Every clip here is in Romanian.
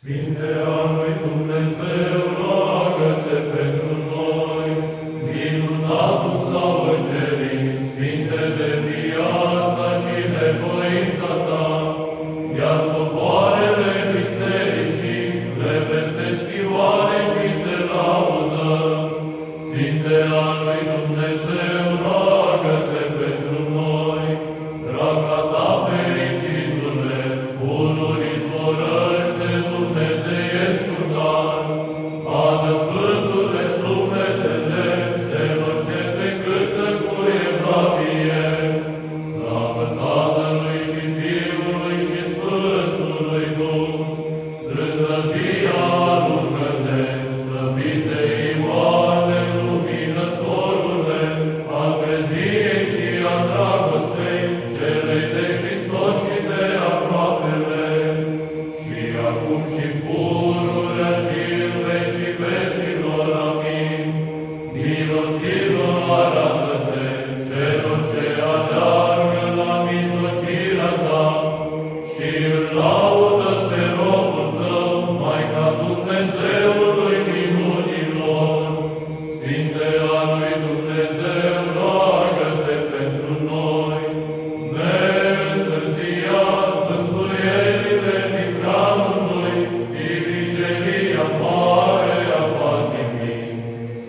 Sfinte a lui Dumnezeu, roagă-te pentru noi, minunatul sau îngerii, de viața și de voința ta, ia soboarele și te laudă. Sfinte a lui Dumnezeu,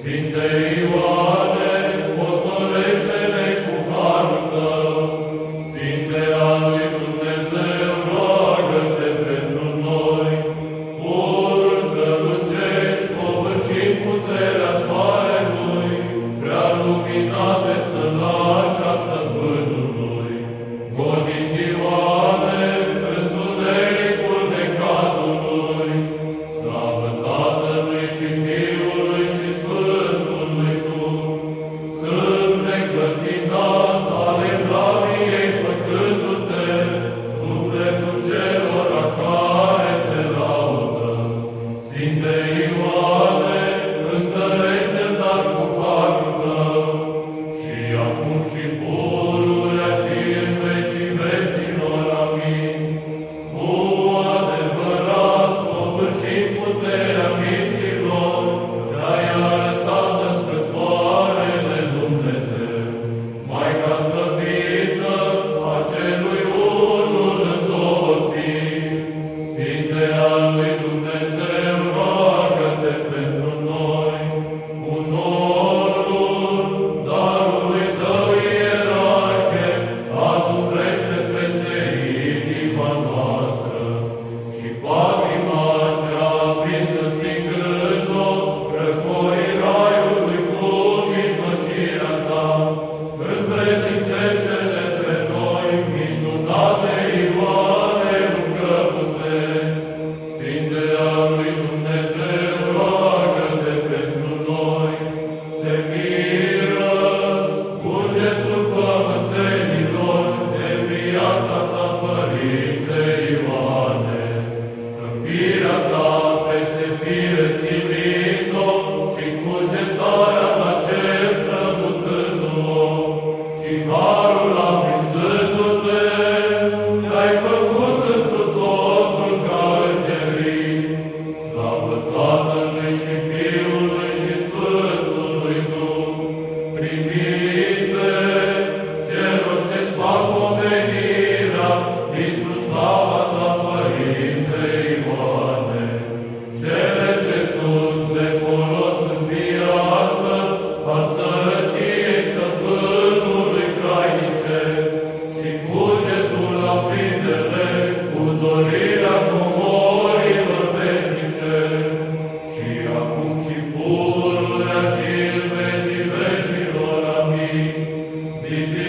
Sintei Sim, Deus. ouvir esse assim. Amen.